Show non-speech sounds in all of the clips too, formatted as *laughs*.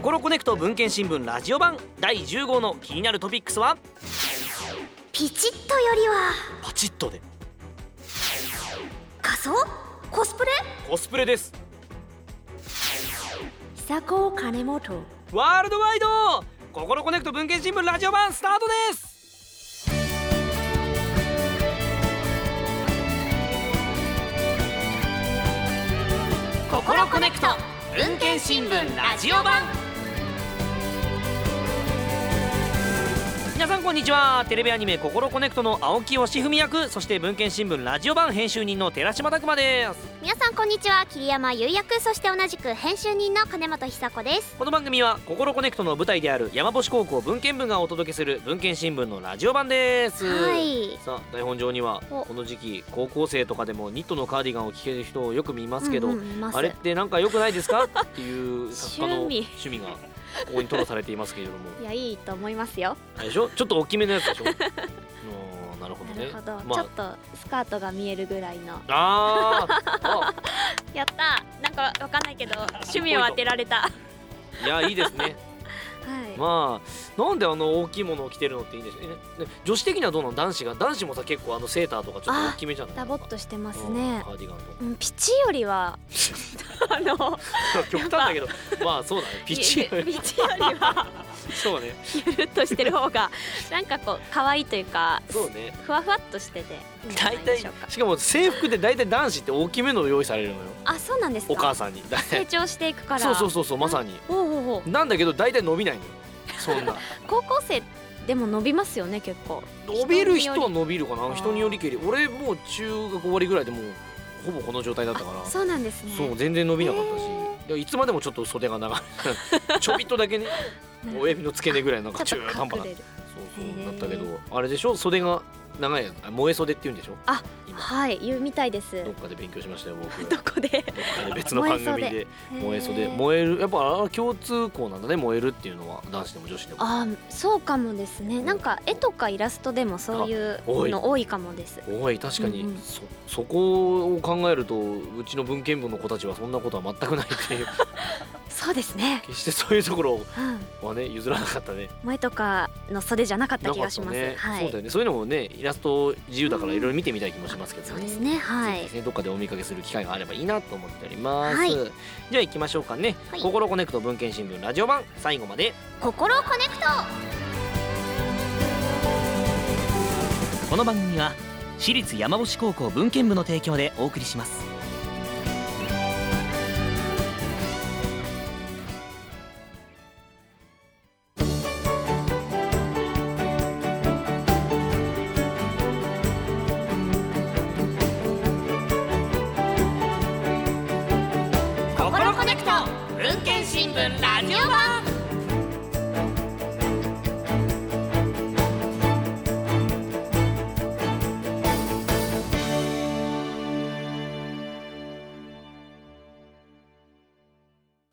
コロコネクト文献新聞ラジオ版第10号の気になるトピックスは？ピチッとよりは。パチッとで。仮装コスプレ？コスプレです。久子金本ワールドワイド！ココロコネクト文献新聞ラジオ版スタートです！ココロコネクト文献新聞ラジオ版皆さんこんにちは。テレビアニメ「ココロコネクト」の青木義文役そして文献新聞ラジオ版編集人の寺島拓磨です。皆さんこんにちは。桐山優役そして同じく編集人の金本久子です。この番組は「ココネクト」の舞台である山星高校文献部がお届けする文献新聞のラジオ版です。はい。さあ台本上にはお。この時期高校生とかでもニットのカーディガンを着てる人をよく見ますけど、うんうんあれってなんか良くないですか？っていう作家の趣味がここに吐露されていますけれども。いやいいと思いますよ。でしょ？ちょっと大きめのやつでしょ？*laughs* なるほどね。まちょっとスカートが見えるぐらいの。ああ *laughs* やったなんかわかんないけど趣味を当てられた。*laughs* はいやいいですね。い、まあなんであの大きいものを着てるのっていいんでしょうねね女子的にはどうなの男子が男子もさ結構あのセーターとかちょっと大きめじゃない？ダボっとしてますうんねカーディガンとか。うんピチよりはあの *laughs* 極端だけどまあそうだね。ピッチピピチよりは。*laughs* そうね。*laughs* ゆるっとしてる方がなんかこう可愛いというかそうね。ふわふわっとしてて大体しか。も制服で大体男子って大きめの用意されるのよ。あそうなんですか。お母さんに。成長していくから。そうそうそうそうまさに。なんだけど大体伸びないのよ。そんな。*laughs* 高校生でも伸びますよね結構。伸びる人は伸びるかな。ー。人によりけり。俺もう中学終わりぐらいでもうほぼこの状態だったから。あそうなんですね。そう全然伸びなかったし。でいつまでもちょっと袖が長い *laughs* ちょびっとだけね親指の付け根ぐらいなんか中途半端なそうそうだったけど。あれでしょ？袖が長いあ燃え袖って言うんでしょ？あ今。はい言うみたいです。どっかで勉強しましたよ僕。*laughs* どこで？どっかで別の番組で燃え袖。燃えるやっぱあれ共通項なんだね燃えるっていうのは男子でも女子でも。あそうかもですね。なんか絵とかイラストでもそういうの多いかもです。おい確かに、うんうん。そそこを考えるとうちの文研部の子たちはそんなことは全くないっていう。*laughs* そうですね。決してそういうところうん。はね譲らなかったね。萌えとかの袖じゃなかった気がします、ね。はい。そうだよね。そういうのもねイラスト自由だからいろいろ見てみたい気もしますけどね、そうですねはい。ねどっかでお見かけする機会があればいいなと思っております、はい。じゃあ行きましょうかね、はい。ココロコネクト文研新聞ラジオ版最後まで。ココロコネクト。この番組は私立山星高校文献部の提供でお送りします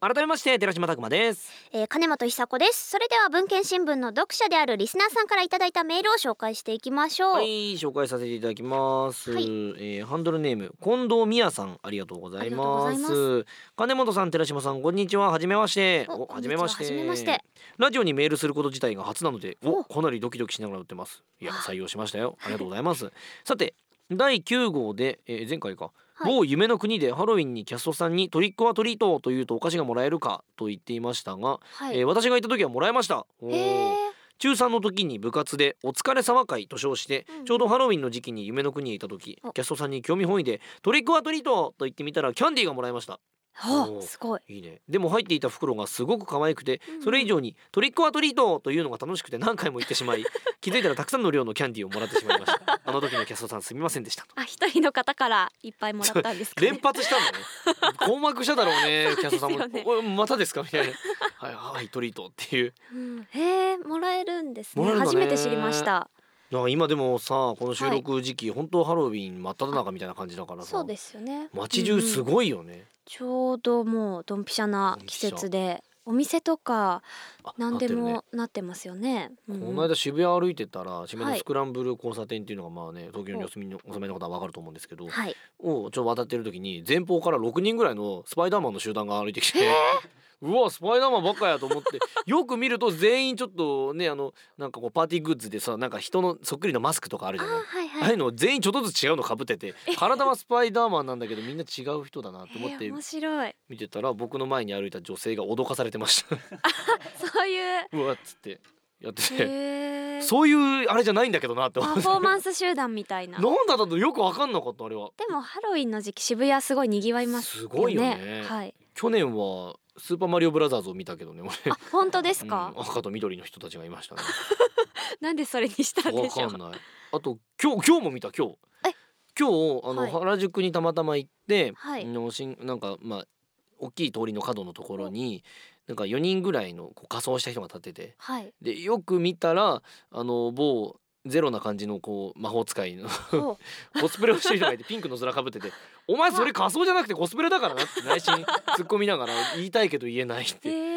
改めまして寺島拓磨です。えー、金本久子です。それでは文献新聞の読者であるリスナーさんからいただいたメールを紹介していきましょう、はい紹介させていただきます、はい。えーハンドルネーム近藤美也さんありがとうございます。ざいます。金本さん寺島さんこんにちは。はじめまして。おは。じめまして。ラジオにメールすること自体が初なのでおお。かなりドキドキしながら打ってます。いやはあ採用しましたよ。ありがとうございます。さて第9号で、えー前回か、はい。某夢の国でハロウィンにキャストさんにトリックはトリートというとお菓子がもらえるかと言っていましたが、はい、えー私が行った時はもらえました。おー。へえ中3の時に部活で「お疲れ様会」と称して、うん。ちょうどハロウィンの時期に夢の国へいた時お。キャストさんに興味本位で「トリックはトリート!」と言ってみたらキャンディーがもらえましたおーすごい。いいね。でも入っていた袋がすごく可愛くてうんそれ以上に「トリックはトリート!」というのが楽しくて何回も言ってしまい *laughs* 気づいたらたくさんの量のキャンディーをもらってしまいました。*laughs* あの時のキャストさんすみませんでしたと。あ一人の方からいっぱいもらったんですか、ね、連発したんだね。困惑しただろうねキャストさんも。*laughs* ね。またですか?」みたいな「はいはいトリート」っていう。うん、へえもらえるんですね。初めて知りました。なんか今でもさこの収録時期、本当ハロウィン真っ只中みたいな感じだからさ。そうですよね。街中すい、ごいよね、ちょうどもうドンピシャな季節でお店とかあ何でなってるね。もなってますよね。うん。この間渋谷歩いてたら渋谷はい。のスクランブル交差点っていうのがまあね東京にお住みのお住まいの方は分かると思うんですけど、はい。をちょっと渡ってる時に前方から6人ぐらいのスパイダーマンの集団が歩いてきてうわスパイダーマンばっかやと思って。*laughs* よく見ると全員ちょっとねあのなんかこうパーティーグッズでさなんか人のそっくりのマスクとかあるじあゃない。はいああはいいうの全員ちょっとずつ違うの被ってて。体はスパイダーマンなんだけどみんな違う人だなと思ってえー面白い。見てたら僕の前に歩いた女性が脅かされてました。*laughs* そういう。うわっつって。やってて。そういうあれじゃないんだけどなって思って。パフォーマンス集団みたいな。なんだったとよく分かんなかったあれは。でもハロウィンの時期渋谷すごい賑わいますすごいよね。はい。去年はスーパーマリオブラザーズを見たけどね俺。あ本当ですか、うん赤と緑の人たちがいましたね。*laughs* なんでそれにしたんでわしょう？かんない。あと今日今日も見た今日。え？今日あの、はい。原宿にたまたま行って、はい。のしんなんかまあ大きい通りの角のところになんか4人ぐらいのこう仮装した人が立ってて。はい。でよく見たらあの某ゼロな感じのこう魔法使いのほ *laughs* コスプレをしてる人がいてピンクの面かぶってて「お前それ仮装じゃなくてコスプレだからな」って内心突っ込みながら言いたいけど言えないっう。てへー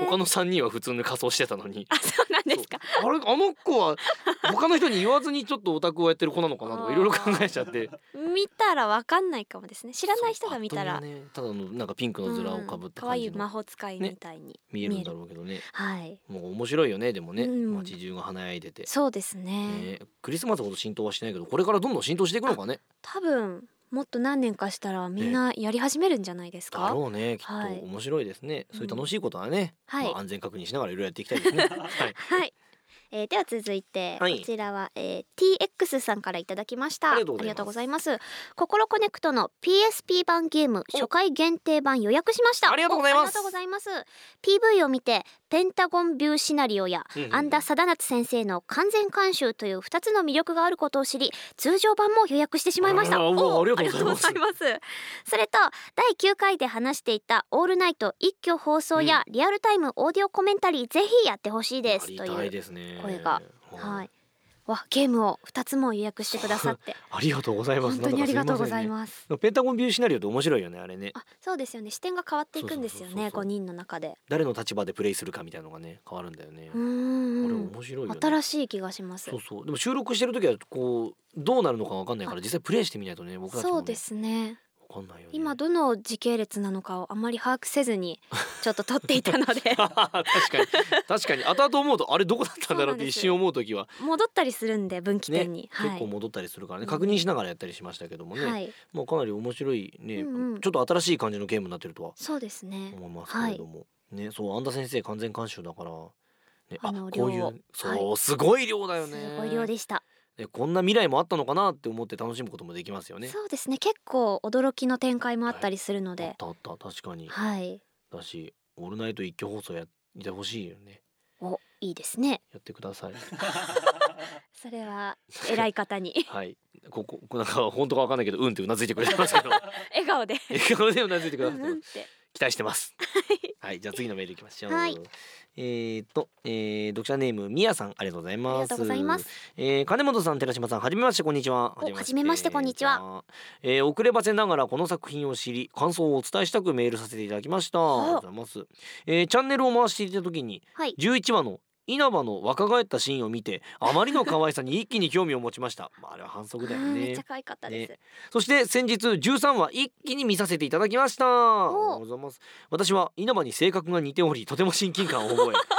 他の3人は普通に仮装してたのに。あそうなんですか。あれあの子は他の人に言わずにちょっとオタクをやってる子なのかなとかいろいろ考えちゃって。見たらわかんないかもですね。知らない人が見たら。ね。ただのなんかピンクの面をかぶった可愛い魔感じの法使いみたいに見える。んだろうけどね。はい。もう面白いよねでもね。うん。街中が華やいでて、そうですね。ね、クリスマスほど浸透はしないけどこれからどんどん浸透していくのかね。多分もっと何年かしたらみんなやり始めるんじゃないですだかろうね。きっとはい。面白いですね、そういう楽しいことはね、はい。まあ、安全確認しながらいろいろやっていきたいですね。*laughs* はい。はい、えー、では続いて、はい。こちらは、えー、TX さんからいただきました。ありがとうございます。心コネクトの PSP 版ゲーム初回限定版予約しました。ありがとうございます。おありがとうございます。PV を見てペンタゴンビューシナリオや、うんうん。安田貞夏先生の完全監修という2つの魅力があることを知り通常版も予約してしまいました。あありがとうございます。それと第9回で話していたオールナイト一挙放送やリアルタイムオーディオコメンタリーぜひやってほしいです。というやりたいですね声が。はい。わゲームを2つも予約してくださって。*laughs* ありがとうございます。本当にありがとうございす。ますペンタゴンビューシナリオって面白いよねあれね。あそうですよね。視点が変わっていくんですよねそうそうそうそう5人の中で。誰の立場でプレイするかみたいなのがね変わるんだよね、うーこれん面白いよね。新しい気がします。そうそう。でも収録してる時はこうどうなるのかわかんないから実際プレイしてみないとね僕たちも、ね、そうですね。わかんないよね。今どの時系列なのかをあまり把握せずに *laughs* ちょっと撮っていたので。*laughs* 確かに。確かに。後々思うとあれどこだったんだろうって一瞬思う時は。戻ったりするんで分岐ね点に、はい。結構戻ったりするからね。うん確認しながらやったりしましたけどもね、はい。もうかなり面白いね、うんうん。ちょっと新しい感じのゲームになってるとはそうですね。思いますけれども、ねそう安田先生完全監修だから、ね、あのこうい量うそう、すごい量だよすねごい量でした、でこんな未来もあったのかなって思って楽しむこともできますよね。そうですね。結構驚きの展開もあったりするのあっでたあった。確かに。はい、だしオールナイト一挙放送やってほしいよね。おいいですね。やってください。*laughs* それは偉い方に。*laughs* はい。こここなんか本当かわかんないけどうんってうなずいてくれてますけど。*laughs* 笑顔で。笑顔でうなずいてくうださってます。んうんって期待してます。はい。じゃあ次のメールいきましょう。はい。えー、と、えー、読者ネームみやさんありがとうございます。ありがとうございます。えー、金本さん寺島さんはじめましてこんにちは。おはじめましてこんにちは。えー、遅ればせながらこの作品を知り感想をお伝えしたくメールさせていただきました。あ。りがとうございます、えー、チャンネルを回していた時にはい。11話の稲葉の若返ったシーンを見てあまりの可愛さに一気に興味を持ちました、*laughs* まあ、あれは反則だよね。うんめっちゃ可愛かったです、そして先日13話一気に見させていただきました。ありがとうございます。私は稲葉に性格が似ておりとても親近感を覚え。*laughs*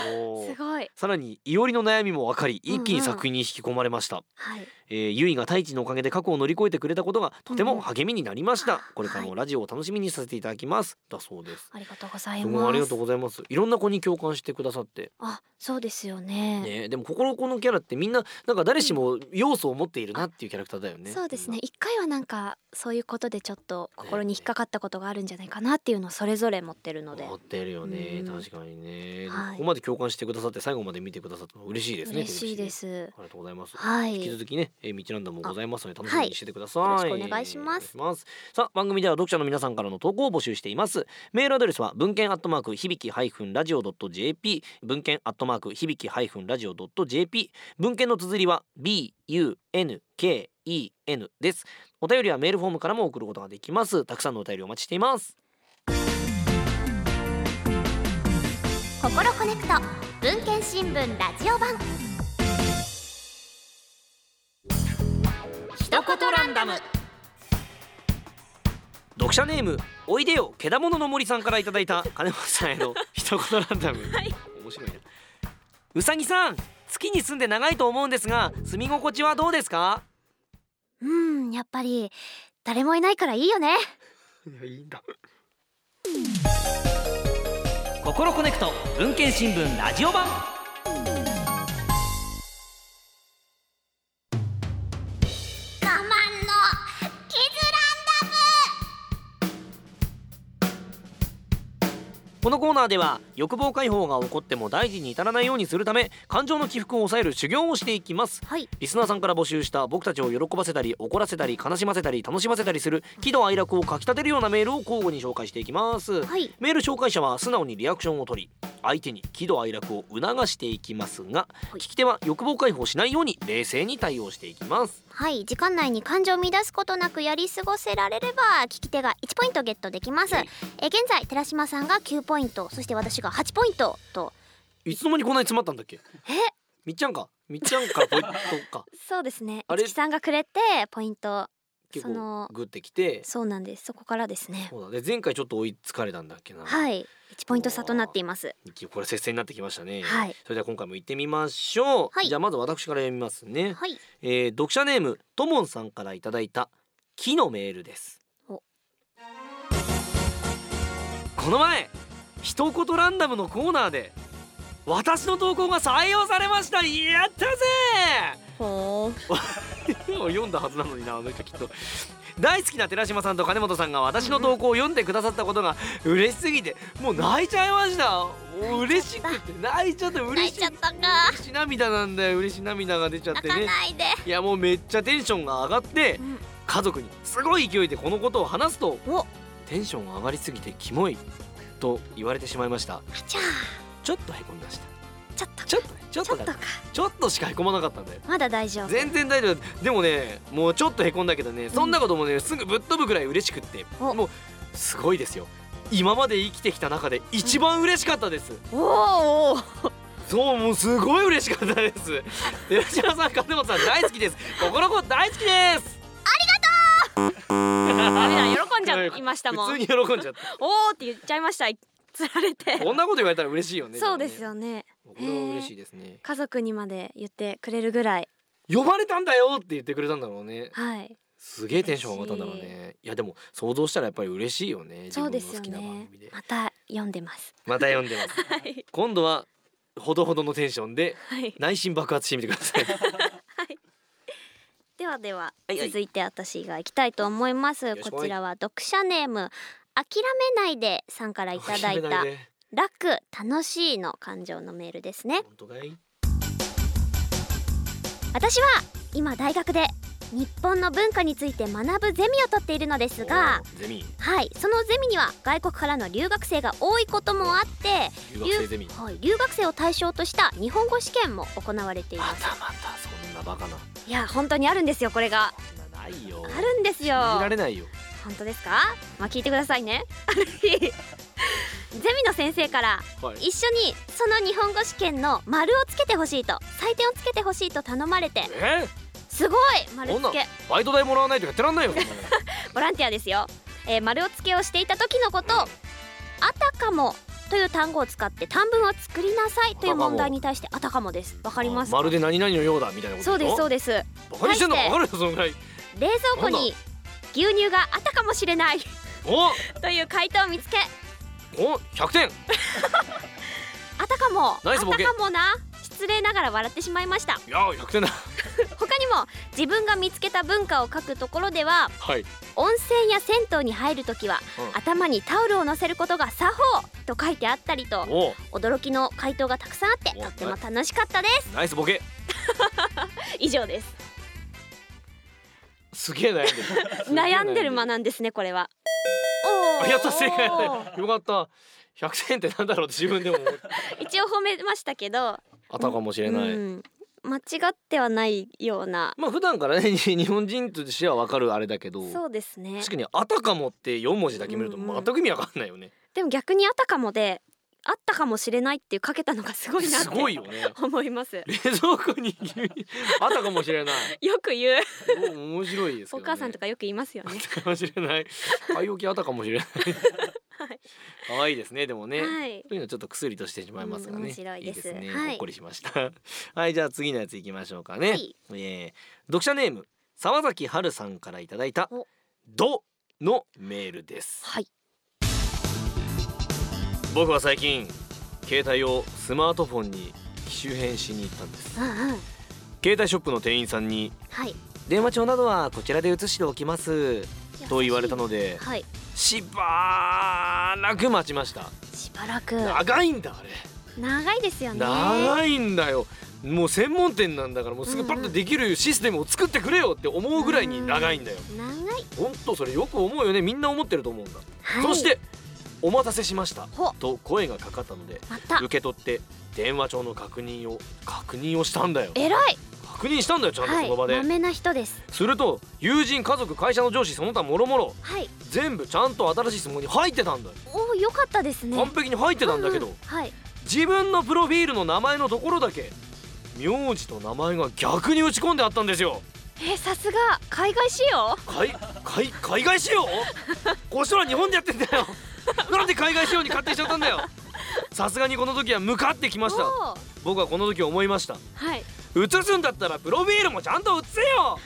すごい。さらにいおりの悩みも分かり一気に作品に引き込まれました、はいえー、ゆいが太一のおかげで過去を乗り越えてくれたことがとても励みになりました、うんこれからもラジオを楽しみにさせていただきます、だそうです。ありがとうございす。ますありがとうございます。いろんな子に共感してくださって。あそうですよね。ねでも心このキャラってみんななんか誰しも要素を持っているなっていうキャラクターだよね。そうですね。一回はなんかそういうことでちょっと心に引っかかったことがあるんじゃないかなっていうのをそれぞれ持ってるので。持ってるよね。うん。確かにね、はい。ここまで共感してくださって最後まで見てくださったの嬉しいですね嬉しいです。ありがとうございます、はい。引き続きね、えー、道ランダムもございますので楽しみにしててください、はいよろしくお願いします。さあ番組では読者の皆さんからの投稿を募集しています。メールアドレスは文献アットマーク響きハイフンラジオドット JP 文献アットマーク響きハイフンラジオドット JP 文献の綴りは BUNKEN です。お便りはメールフォームからも送ることができます。たくさんのお便りお待ちしています。心コネクト。文献新聞ラジオ版一言ランダム。読者ネームおいでよけだものの森さんからいただいた金本さんへの *laughs* 一言ランダム、はい。面白いなうさぎさん月に住んで長いと思うんですが住み心地はどうですか？うんやっぱり誰もいないからいいよね。いやいいんだ。心コネクト文献新聞ラジオ版このコーナーでは欲望解放が起こっても大事に至らないようにするため感情の起伏を抑える修行をしていきます。はい。リスナーさんから募集した僕たちを喜ばせたり怒らせたり悲しませたり楽しませたりする喜怒哀楽をかきたてるようなメールを交互に紹介していきます。はい。メール紹介者は素直にリアクションを取り相手に喜怒哀楽を促していきますがい。聞き手は欲望解放しないように冷静に対応していきますはい時間内に感情を乱すことなくやり過ごせられれば聞き手が1ポイントゲットできます。はいえ現在寺島さんが9ポイントそして私が8ポイントと。いつの間にこんなに詰まったんだっけ？え？みっちゃんか？みっちゃんか？らポイントか。*laughs* そうですね。あれ？さんがくれてポイント結その構グってきて。そうなんです。そこからですね。そうだ。ね前回ちょっと追いつかれたんだっけな。はい。1ポイント差となっています。これ接戦になってきましたね。はい。それでは今回も行ってみましょう、はい。じゃあまず私から読みますね、はい。えー読者ネームともんさんからいただいた木のメールです。お。この前一言ランダムのコーナーで私の投稿が採用されました。やったぜ *laughs* ほ俺読んだはずなのになあの人きっと。大好きな寺島さんと金本さんが私の投稿を読んでくださったことが嬉しすぎてもう泣いちゃいました。嬉しくて泣いちゃった泣嬉しい。いちゃったか。嬉しい涙なんだよ。嬉しい涙が出ちゃって泣かねないで。いやもうめっちゃテンションが上がってうん。家族にすごい勢いでこのことを話すとお。テンションが上がりすぎてキモいと言われてしまいました。あちょっとへこみました。ちょっと。ちょっと。ねちょっとだちょっとか。ちょっとしかへこまなかったんだよまだ大丈夫。全然大丈夫。でもねもうちょっとへこんだけどねそんなこともねすぐぶっ飛ぶぐらい嬉しくってお。もうすごいですよ。今まで生きてきた中で一番嬉しかったです、おーおー。そうもうすごい嬉しかったです。寺島さん金本さん大好きです。心こ大好きです。*laughs* ダメだ喜んじゃいましたもん。普通に喜んじゃっおーって言っちゃいましたつられて。たこんなこと言われたら嬉しいよねそうですね。よね。これは嬉しいですね。家族にまで言ってくれるぐらい。呼ばれたんだよって言ってくれたんだろうね。はい。すげえテンション上がったんだろうね。い。やでも想像したらやっぱり嬉しいよねそうですよね。また読んでます。また読んでます。*laughs* はい。今度はほどほどのテンションではい。内心爆発してみてください。*laughs* ではでははいはい。続いて私が行きたいと思います。よしこい。こちらは読者ネーム諦めないでさんからいただいた楽楽しいの感情のメールですね。私は今大学で日本の文化について学ぶゼミを取っているのですがはいそのゼミには外国からの留学生が多いこともあって留学生ゼミ。はい、留学生を対象とした日本語試験も行われていまますたまたそんなバカな。いや本当にあるんですよこれが。あるんですよ。信じられないよ本当ですか？まあ聞いてくださいね。ある日ゼミの先生からはい。一緒にその日本語試験の丸をつけてほしいと採点をつけてほしいと頼まれてえ？すごい丸つけ。バイト代もらわないとやってらんないよ。*laughs* ボランティアですよ、えー丸をつけをしていた時のことあたかもという単語を使って短文を作りなさいという問題に対してあたかも。です。わかりますか？まるで何々のようだみたいなことそうですそうでです。バカにしてんの？分かるよそのぐらい冷蔵庫に牛乳があったかもしれない。お。という回答を見つけ。お100点。*laughs* あたかも。あたナイスボケ。かもな。失礼ながら笑ってしまいました。いや100点だ。*laughs* 他にも自分が見つけた文化を書くところでははい。温泉や銭湯に入るときは、うん。頭にタオルを乗せることが作法と書いてあったりとお。驚きの回答がたくさんあっておとっても楽しかったです。ナイスボケ。*laughs* 以上ですすげえ悩んでる。*laughs* 悩んでる間ななんですねこれは。*laughs* おあやった。正解だよかった100点ってなんだろうって自分でも *laughs* 一応褒めましたけど。あったかもしれない、うん。間違ってはないような。まあ普段からね日本人としては分かるあれだけどそうですね。確かに「あたかも」って4文字だけ見るとうんうん。全く意味わかんないよね。でも逆にあたかもであったかもしれないっていうかけたのがすごいなってすごいよね。思います。冷蔵庫に。牛乳あったかもしれない。よく言う。お面白いですけど、ね、お母さんとかよく言いますよね。あったかもしれない。買い置きあったかもしれない。はい。可愛いですねでもね、はい。というのはちょっと薬としてしまいますがね、うん面白いですね、はい。ほっこりしました。*laughs* はいじゃあ次のやついきましょうかね、はい。えー読者ネーム沢崎春さんからいただいたお。ドのメールです。はい僕は最近携帯をスマートフォンに機種変しに行ったんです。うんうん。携帯ショップの店員さんにはい。電話帳などはこちらで移しておきますと言われたのではい。しばらく待ちました。しばらく。長いんだあれ。長いですよね。長いんだよ。もう専門店なんだからもうすぐパッとできるシステムを作ってくれよって思うぐらいに長いんだよ。長い。ほんとそれよく思うよね。みんな思ってると思うんだ、はい。そしてお待たせしました。ほ。と声がかかったので受け取って電話帳の確認を確認をしたんだよ。偉い。確認したんだよちゃんとはい。その場で、まめな人です。すると友人家族会社の上司その他もろもろはい。全部ちゃんと新しい質問に入ってたんだよ、おお良かったですね。完璧に入ってたんだけど、ううはい。自分のプロフィールの名前のところだけ名字と名前が逆に打ち込んであったんですよ。えーさすが。海外仕様？海海海外仕様？*laughs* こっちは日本でやってんだよなんで海外仕様に勝手にしちゃったんだよ。さすがにこの時は向かってきました。おー。僕はこの時思いました。はい。映すんだったらプロフィールもちゃんと映せよ。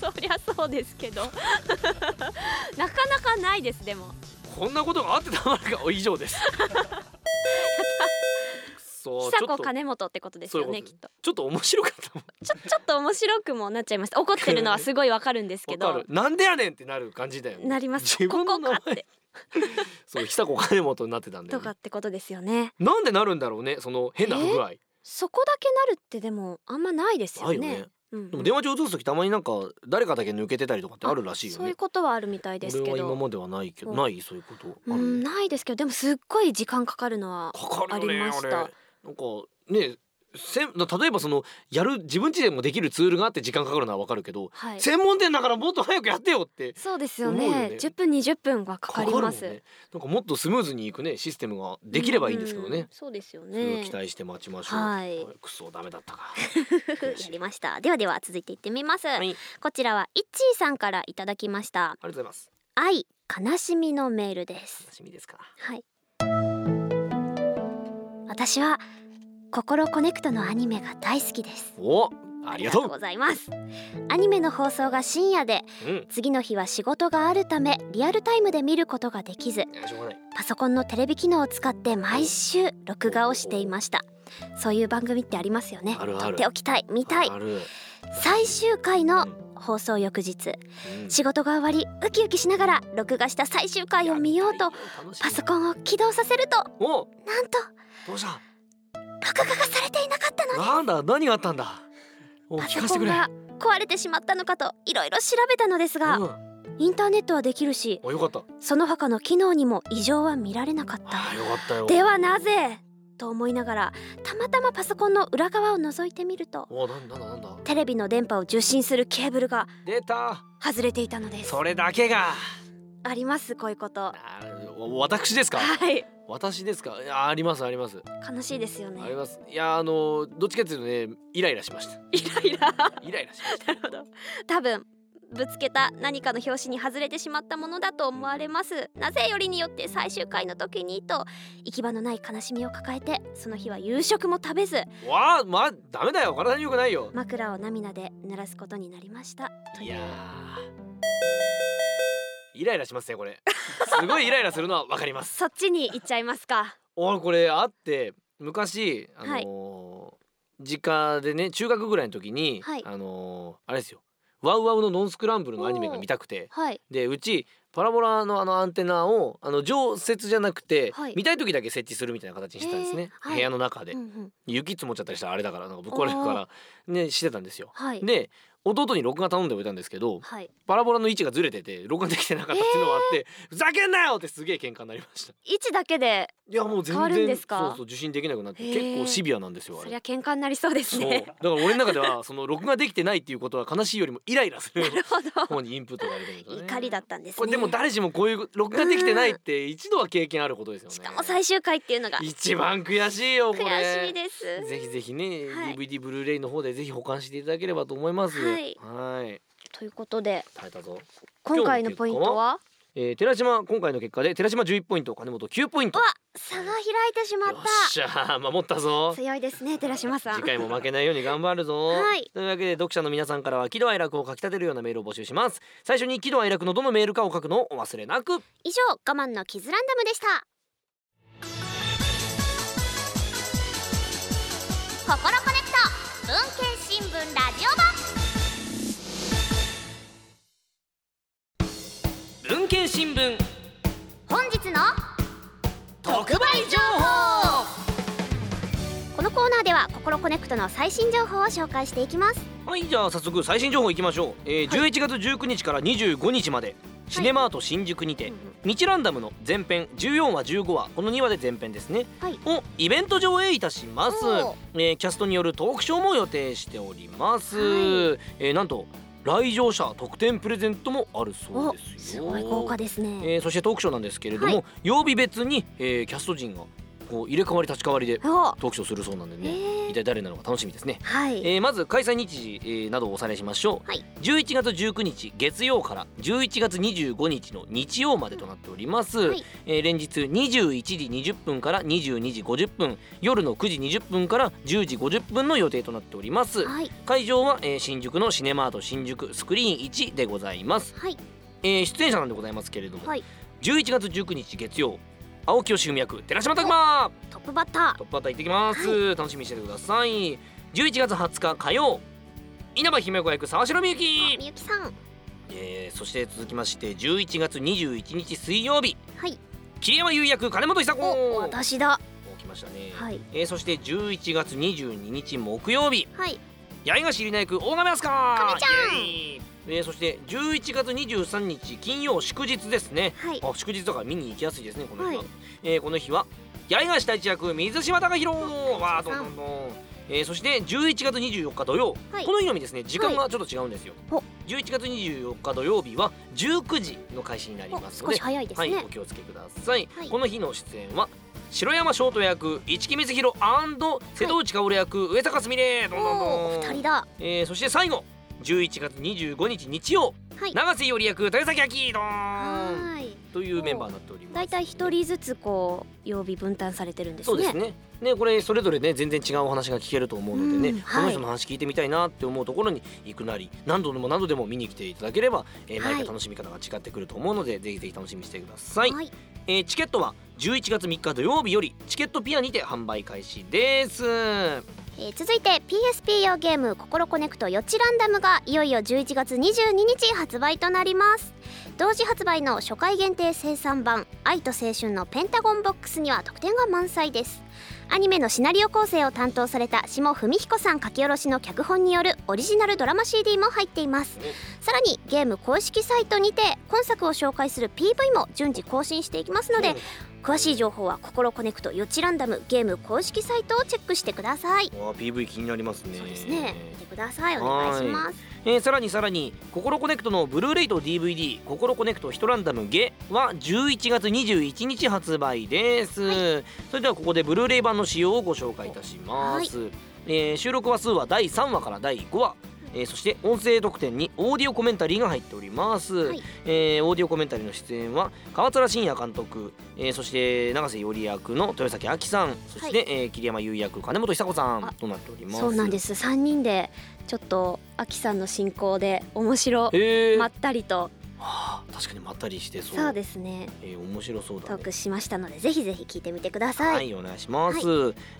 *laughs* そりゃそうですけど。*laughs* なかなかないですでも。こんなことがあってたまるか。以上です。*laughs* そうちょ久子金本ってことですよそういうきっと。ちょっと面白かったもん。ちょちょっと面白くもなっちゃいました怒ってるのはすごいわかるんですけど。わかる。なんでやねんってなる感じだよ。ねなります。自分の名前。ここかって *laughs* そう久子金本になってたんだとよ、ね、かってことですよね。なんでなるんだろうねその変な不具合、そこだけなるってでもあんまないですよね。ないよね。うんうん。でも電話帳移す時たまになんか誰かだけ抜けてたりとかってあるらしいよね。そういうことはあるみたいですけ俺は今どまではないけどうん。ないそういうことある、うんないですけどでもすっごい時間かかるのはかかるよねありました。あれ。なんかねせん例えばそのやる自分家でもできるツールがあって時間かかるのはわかるけど、はい。専門店だからもっと早くやってよってそうですよね。よね。10分20分はかかります。ね。なんかもっとスムーズにいくねシステムができればいいんですけどね。うん、そうですよね。期待して待ちましょう。はい。クソダメだったか。*laughs* やりました。ではでは続いていってみます、はい。こちらはイッチーさんからいただきました。ありがとうございます。愛悲しみのメールです。楽しみですか。はい。私は心コネクトのアニメが大好きです。おありがとう。ございます。アニメの放送が深夜でうん。次の日は仕事があるためリアルタイムで見ることができずパソコンのテレビ機能を使って毎週録画をしていました。そういう番組ってありますよね。あっておきたい見たい。最終回のうん。放送翌日うん。仕事が終わりウキウキしながら録画した最終回を見ようとパソコンを起動させるとおなんとどうした？録画がされていなかったのなんだ何があったんだ？おパ聞かせてくれ。ソコンが壊れてしまったのかといろいろ調べたのですが、うん、インターネットはできるしあよかった。その他の機能にも異常は見られなかった。あよかったよ。ではなぜ？と思いながらたまたまパソコンの裏側を覗いてみるとおなんだなんだなんだ。テレビの電波を受信するケーブルが出た。外れていたのです。それだけが。ありますこういうこと。私ですか？はい私ですか？いやありますあります。悲しいですよありねます。いやあのどっちかっていうとねイライラしました。イライラ？*laughs* イライラしました。なるほど。多分ぶつけた何かの拍子に外れてしまったものだと思われます。なぜよりによって最終回の時にと行き場のない悲しみを抱えてその日は夕食も食べず。わあまあダメだよ。体に良くないよ。枕を涙で濡らすことになりました。といやーイライラしますねこれ。すごいイライラするのはわかります。そっちに行っちゃいますか。俺これあって昔あのー実家でね中学ぐらいの時に、はい。あのーあれですよ。ワウワウのノンスクランブルのアニメが見たくて。はい。でうちパラボラのあのアンテナをあの常設じゃなくて、はい。見たい時だけ設置するみたいな形にしてたんですね、へーはい。部屋の中で、うんうん。雪積もっちゃったりしたらあれだからなんかぶっ壊れるからねしてたんですよ。はい。で弟に録画頼んでおいたんですけどはい。パラボラの位置がずれてて録画できてなかったっていうのがあって、ふざけんなよってすげえ喧嘩になりました。位置だけでいやもう全然変わるんですか？そうそう受信できなくなってへー。結構シビアなんですよあれ。そりゃ喧嘩になりそうですそう。だねから俺の中ではその録画できてないっていうことは悲しいよりもイライラする方にインプットがあるというかね。怒りだったんですね。これでも誰しもこういう録画できてないって一度は経験あることですよね。しかも最終回っていうのが。一番悔しいよこれ。悔しいです。ぜひぜひね、はい。DVD ブルーレイの方でぜひ保管していただければと思います。はいはい。ということで耐えたぞ。今回のポイントは？えー、寺島今回の結果で寺島11ポイント金本9ポイント。わ差が開いてしまっよっしゃー守ったぞ。た強いですね寺島さん。次回も負けないように頑張るぞ、はい。というわけで読者の皆さんからは喜怒哀楽を書き立てるようなメールを募集します。最初に喜怒哀楽のどのメールかを書くのをお忘れなく。以上我慢のキズランダムでした。ココロコネクト文研新聞ラジオ版新聞。本日の特売情報。このコーナーではココロコネクトの最新情報を紹介していきます。はいじゃあ早速最新情報いきましょう、えー11月19日から25日までシネマート新宿にて、ミチランダムの前編14話15話この2話で前編ですね、はい。をイベント上映いたします。おー、えーキャストによるトークショーも予定しております、はい。えーなんと来場者特典プレゼントもあるそうですすごい豪華ですね、えーそしてトークショーなんですけれども、はい。曜日別に、えーキャスト陣がこう入れ替わり立ち替わりでお。トークショーするそうなんでえね、ー。一体誰なのか楽しみですね。はい、えーまず開催日時、えーなどをおさらいしましょう、はい。11月19日月曜から11月25日の日曜までとなっております、はい。えー連日21時20分から22時50分夜の9時20分から10時50分の予定となっております。はい。会場は、えー新宿のシネマート新宿スクリーン1でございます、はい。えー出演者なんでございますけれども、はい。11月19日月曜青木義文役寺島拓磨トップバッタトップバッター行ってきます、楽しみにしててください。11月20日火曜。稲葉姫子役沢城みゆーきみゆきさん。えーそして続きまして11月21日水曜日。はい。桐山優役金本久子。お私だ。お来ましたね、はい。えーそして11月22日木曜日。はい。八重が知りな役大亀飛鳥。亀ちゃんえーそして11月23日金曜祝日ですね。はい。あ祝日だから見に行きやすいですねこの日は、はい。えーこの日は八重樫太一役水島貴弘わあどんどんどん、えーそして11月24日土曜、はい。この日のみですね時間がちょっと違うんですよ、ほ11月24日土曜日は19時の開始になりおますので少し早いですね。はいお気をつけください、はい。この日の出演は城山翔太役市木光弘瀬戸内薫役上坂すみれ。どんどんどんお二人だ。えーそして最後11月25日日曜。はい。永瀬より役豊崎明どーんはい。というメンバーになっております。だいたい一人ずつこう曜日分担されてるんですね。そうですね。ねこれそれぞれね全然違うお話が聞けると思うのでね、うんこのはい人の話聞いてみたいなって思うところに行くなり何度でも何度でも見に来ていただければ、えーはい。毎回楽しみ方が違ってくると思うので、ぜひぜひ楽しみにしてください、はい。えーチケットは11月3日土曜日よりチケットピアにて販売開始ですえー続いて PSP 用ゲーム「ココロコネクトよちランダム」がいよいよ11月22日発売となります。同時発売の初回限定生産版「愛と青春のペンタゴンボックス」には特典が満載です。アニメのシナリオ構成を担当された下文彦さん書き下ろしの脚本によるオリジナルドラマ CD も入っています。さらにゲーム公式サイトにて今作を紹介する PV も順次更新していきますので詳しい情報は「ココネクトよちランダム」ゲーム公式サイトをチェックしてください。わあ PV 気になりますね。そうですね。見てください。お願いします。えーさらにさらに「ココネクト」のブルーレイと DVD「ココネクトヒトランダムゲ」は11月21日発売です、それではここでブルーレイ版の仕様をご紹介いたします、えー収録話数は第3話から第5話えーそして音声特典にオーディオコメンタリーが入っております、はい。えーオーディオコメンタリーの出演は川面信也監督、えーそして永瀬より役の豊崎亜紀さんそして、はいえー桐山優役金本久子さんあとなっております。そうなんです。3人でちょっとアキさんの進行で面白まったりとはあ、確かにまったりしてそう。そうですね。えー面白そうだね。トークしましたのでぜひぜひ聞いてみてくださはいい、お願いします、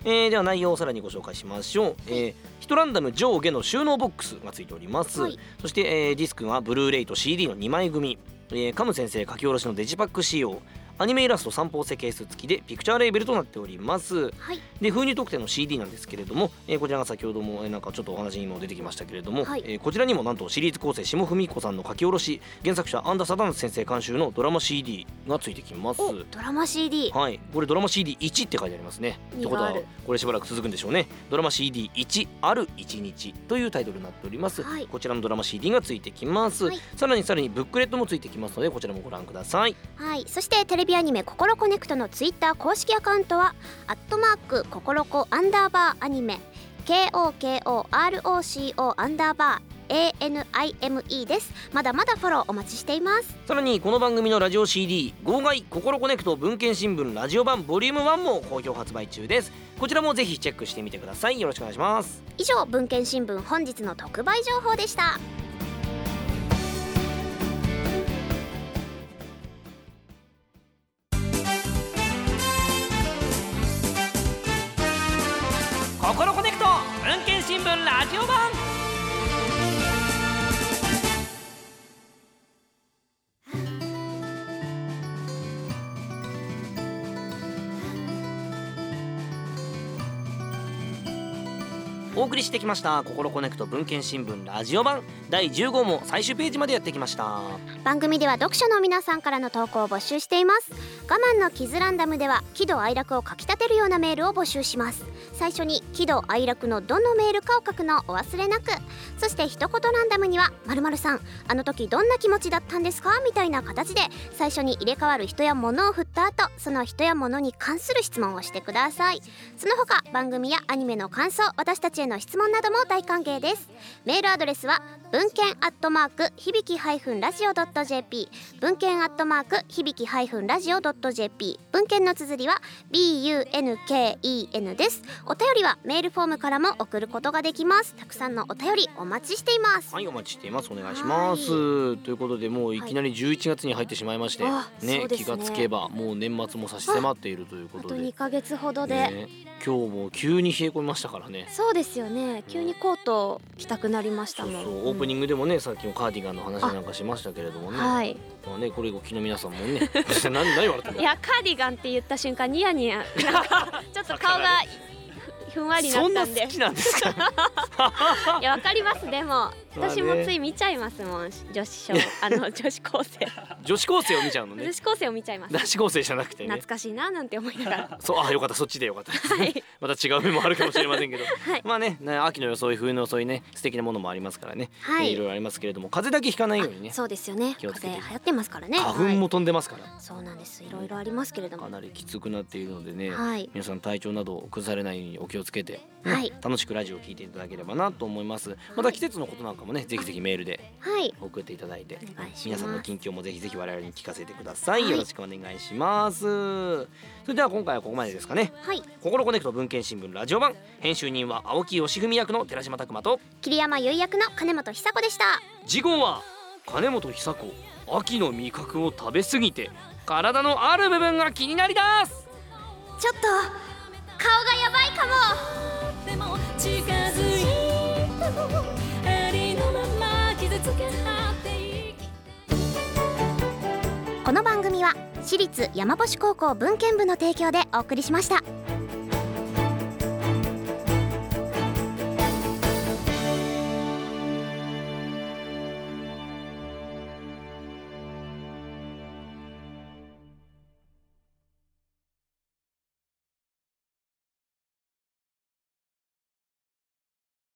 えーでは内容をさらにご紹介しましょう、えーヒトランダム上下の収納ボックスがついております、はい。そして、えーディスクはブルーレイと CD の2枚組、えーカム先生書き下ろしのデジパック仕様アニメイラスト三方成ケース付きでピクチャーレーベルとなっております。はい。で封入特典の CD なんですけれども、えーこちらが先ほども、えーなんかちょっとお話にも出てきましたけれども、はい。えーこちらにもなんとシリーズ構成下文彦さんの書き下ろし原作者安田貞夏先生監修のドラマ CD がついてきます。おドラマ CD はい、これドラマ CD1 って書いてありますね。ってことはこれしばらく続くんでしょうね。ドラマ CD1 ある1日というタイトルになっております。はい。こちらのドラマ CD がついてきます、はい。さらにさらにブックレットもついてきますのでこちらもご覧ください。はい。そしてテレビアニメ「ココロコネクト」のツイッター公式アカウントは「アットマークココロコアンダーバーアニメ」KOKOROCO アンダーバー ANIME ですまだまだフォローお待ちしていますさらにこの番組のラジオ CD「号外ココロコネクト文献新聞ラジオ版ボリューム1も好評発売中です。こちらもぜひチェックしてみてください。よろしくお願いします。以上文献新聞本日の特売情報でした送りしてきました「心コネクト文献新聞ラジオ版」第10号も最終ページまでやってきました。番組では読者の皆さんからの投稿を募集しています我慢のキズランダムでは喜怒哀楽をかきたてるようなメールを募集します。最初に喜怒哀楽のどのメールかを書くのをお忘れなく。そして一言ランダムには〇〇さんあの時どんな気持ちだったんですか？みたいな形で最初に入れ替わる人や物を振った後その人や物に関する質問をしてください。その他番組やアニメの感想私たちへの質問なども大歓迎です。メールアドレスは文献アットマーク響きハイフンラジオドット JP 文献アットマーク響きハイフンラジオドット JP 文献の綴りは BUNKEN です。お便りはメールフォームからも送ることができます。たくさんのお便りお待ちしています。はいお待ちしています。お願いします。ということでもういきなり11月に入ってしまいまして、あねそうですね。気がつけばもう年末も差し迫っているというこあととで、2ヶ月ほどで、ね、今日も急に冷え込みましたからね。そうですよね。急にコート着たくなりましたもん。そうそうオープニングでもねさっきもカーディガンの話なんかしましたけれどもね、はい。まあねこれお聞きの皆さんもね。*laughs* 何何言われてるいやカーディガンって言った瞬間ニヤニヤちょっと顔がふんわりなそんったで。なん好きなんですか？*laughs* いやわかります。でも私もつい見ちゃいますもん女子小 *laughs* あの女子高生。女子高生を見ちゃうのね。女子高生を見ちゃいます。男子高生じゃなくてね。懐かしいななんて思いながら。*laughs* そうあよかった。そっちでよかったはい。また違う面もあるかもしれませんけど、*laughs* はい。まあねね秋の装い冬の装いね素敵なものもありますからね、はい。いろいろありますけれども風邪だけひかないようにねそうですよね。風邪流行ってますからね。花粉も飛んでますから、はい。そうなんです。いろいろありますけれども。かなりきつくなっているのでね、はい。皆さん体調などを崩されないようにお気をつけて、ねはい。楽しくラジオを聞いていただければなと思います。また季節のことなんかもねぜひぜひメールではい。送っていただいてお願い皆さんの近況もぜひぜひ我々に聞かせてください、はい。よろしくお願いします。それでは今回はここまでですかね。はい。心コネクト文献新聞ラジオ版。編集人は青木義文役の寺島拓磨と桐山結衣役の金本久子でした。次号は金本久子秋の味覚を食べ過ぎて体のある部分が気になりだす。ちょっと顔がやばいかも。でも近づいてもこの番組は私立山星高校文献部の提供でお送りしました。